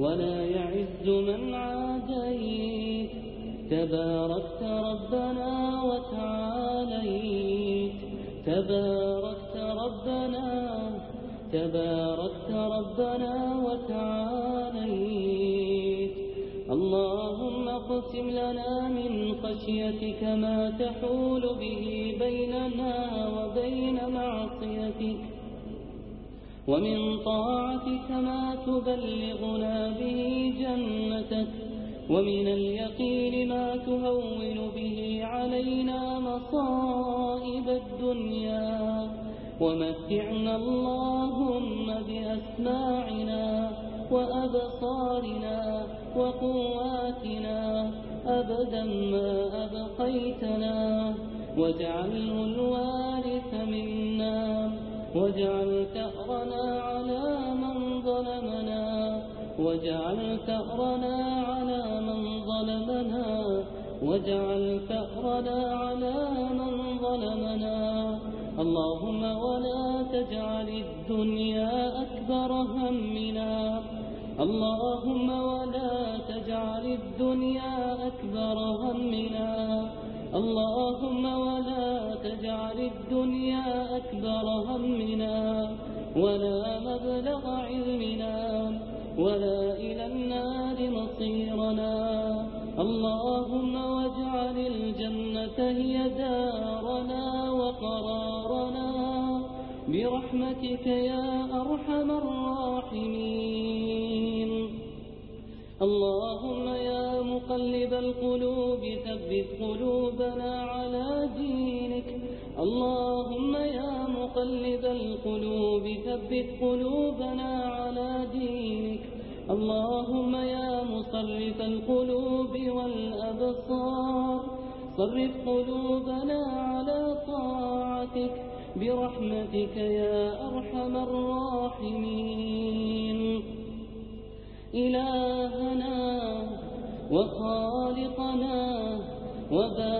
ولا يعز من عاديت. تباركت ربنا وتعاليت. تباركت ربنا تباركت ربنا وتعاليت. اللهم اقسم لنا من خشيتك ما تحول به بيننا وبين معصيتك. ومن طاعتك ما تبلغنا به جنتك ومن اليقين ما تهون به علينا مصائب الدنيا ومتعنا اللهم بأسماعنا وأبصارنا وقواتنا أبدا ما أبقيتنا واجعله الوارث منا واجعل ثأرنا على من ظلمنا واجعل ثأرنا على من ظلمنا واجعل ثأرنا على من ظلمنا. اللهم ولا تجعل الدنيا أكبر همنا. اللهم ولا تجعل الدنيا أكبر همنا. اللهم ولا في الدنيا أكبر همنا ولا مبلغ علمنا ولا إلى النار مصيرنا. اللهم واجعل الجنة هي دارنا وقرارنا. برحمتك يا أرحم الراحمين. اللهم يا مقلب القلوب ثبت قلوبنا على اللهم يا مقلب القلوب ثبت قلوبنا على دينك. اللهم يا مصرف القلوب والأبصار. صرف قلوبنا على طاعتك. برحمتك يا أرحم الراحمين. إلهنا وخالقنا وبارك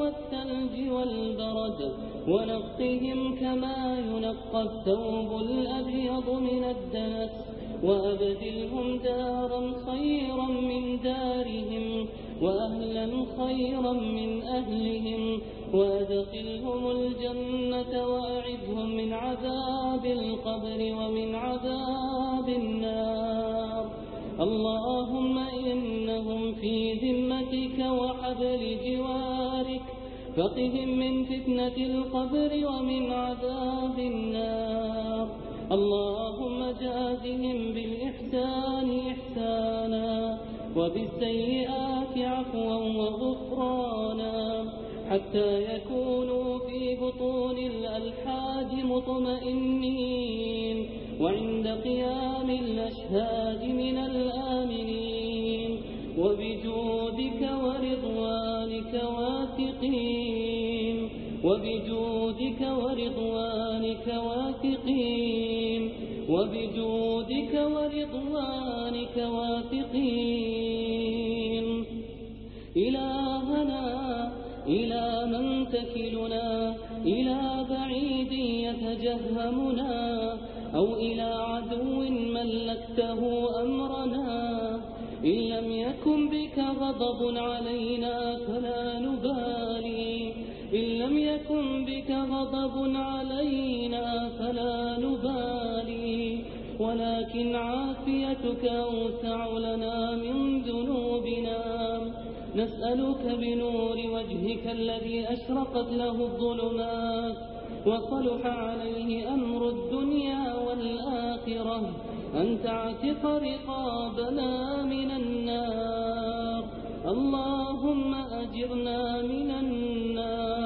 والثلج والبرد ونقهم كما ينقى الثوب الأبيض من الدنس وأبدلهم دارا خيرا من دارهم وأهلا خيرا من أهلهم وأدخلهم الجنة وأعذهم من عذاب القبر ومن عذاب النار. الله فقهم من فتنة القبر ومن عذاب النار. اللهم جازهم بالإحسان إحسانا وبالسيئات عفوا وغفرانا حتى يكونوا في بطون الألحاد مطمئنين. وعند قيام الأشهاد من الآمنين. وبجودك ورضوانك واثقين. وبجودك ورضوانك واثقين وبجودك ورضوانك واثقين. إلهنا إلى من تكلنا إلى بعيد يتجهمنا أو إلى عدو ملكته أمرنا. إن لم يكن بك غضب علينا فلا لم يكن بك غضب علينا فلا نبالي ولكن عافيتك أوسع لنا من ذنوبنا. نسألك بنور وجهك الذي أشرقت له الظلمات وصلح عليه أمر الدنيا والآخرة. أن تعتق رقابنا من النار. اللهم أجرنا من النار.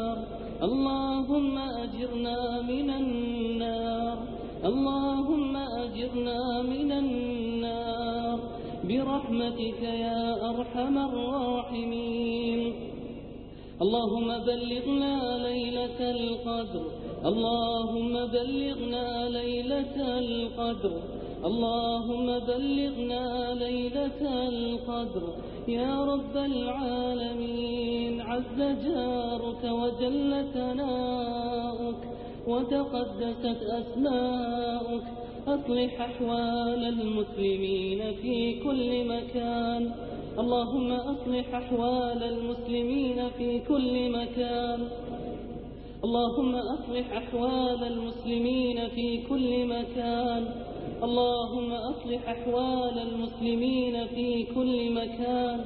اللهم أجرنا من النار. اللهم أجرنا من النار. برحمتك يا أرحم الراحمين. اللهم بلغنا ليلة القدر. اللهم بلغنا ليلة القدر. اللهم بلغنا ليلة القدر. يا رب العالمين عز جارك وجل ثناؤك وتقدست أسماؤك أصلح أحوال المسلمين في كل مكان. اللهم أصلح أحوال المسلمين في كل مكان. اللهم أصلح أحوال المسلمين في كل مكان. اللهم أصلح أحوال المسلمين في كل مكان.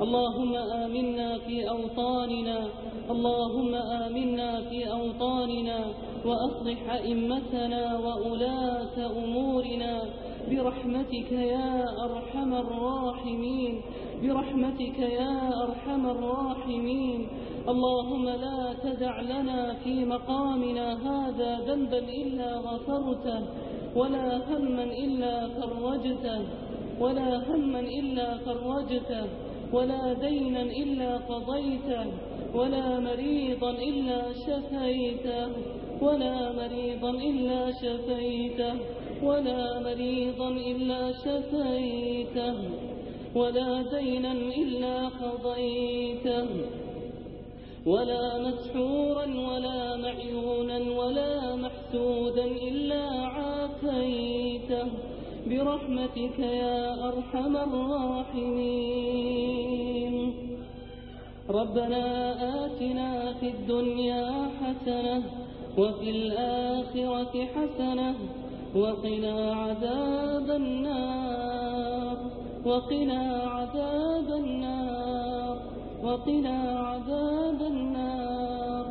اللهم آمنا في أوطاننا. اللهم آمنا في أوطاننا وأصلح أئمتنا وأولاة أمورنا. برحمتك يا أرحم الراحمين. برحمتك يا أرحم الراحمين. اللهم لا تدع لنا في مقامنا هذا ذنبا إلا غفرته. ولا هما إلا فرجته ولا هما إلا فرجته ولا دينا إلا قضيته ولا مريضا إلا شفيته ولا مريضا إلا شفيته ولا مريضا إلا شفيته ولا دينا إلا قضيته. ولا مسحورا ولا معيونا ولا محسودا إلا عاما برحمتك يا أرحم الراحمين. ربنا آتنا في الدنيا حسنة وفي الآخرة حسنة وقنا عذاب النار. وقنا عذاب النار. وقنا عذاب النار.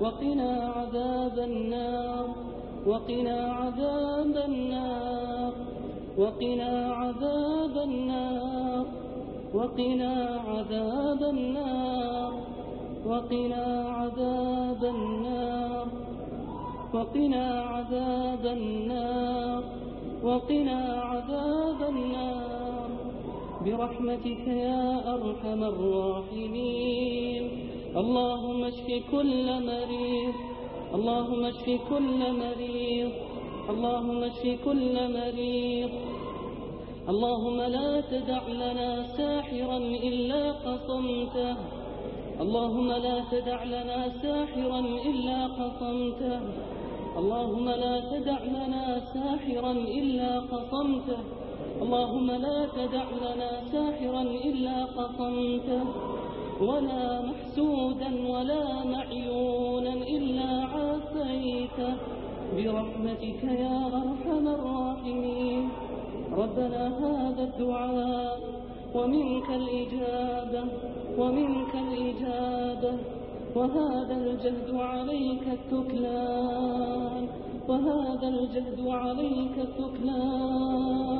وقنا عذاب النار. وقنا عذاب النار. وقنا عذاب النار. وقنا عذاب النار. وقنا عذاب النار. وقنا عذاب النار. وقنا عذاب النار. برحمتك يا أرحم الراحمين. اللهم اشف كل مريض. اللهم اشف كل مريض اللهم اشف كل مريض. اللهم لا تدع لنا ساحرا إلا قصمته. اللهم لا تدع لنا ساحرا إلا قصمته. اللهم لا تدع لنا ساحرا إلا قصمته. اللهم لا تدع لنا ساحرا إلا قصمته. ولا محسودا ولا معيونا إلا أحييته برحمتك يا أرحم الراحمين. ربنا هذا الدعاء ومنك الإجابة ومنك الإجابة وهذا الجهد عليك التكلان وهذا الجهد عليك التكلان.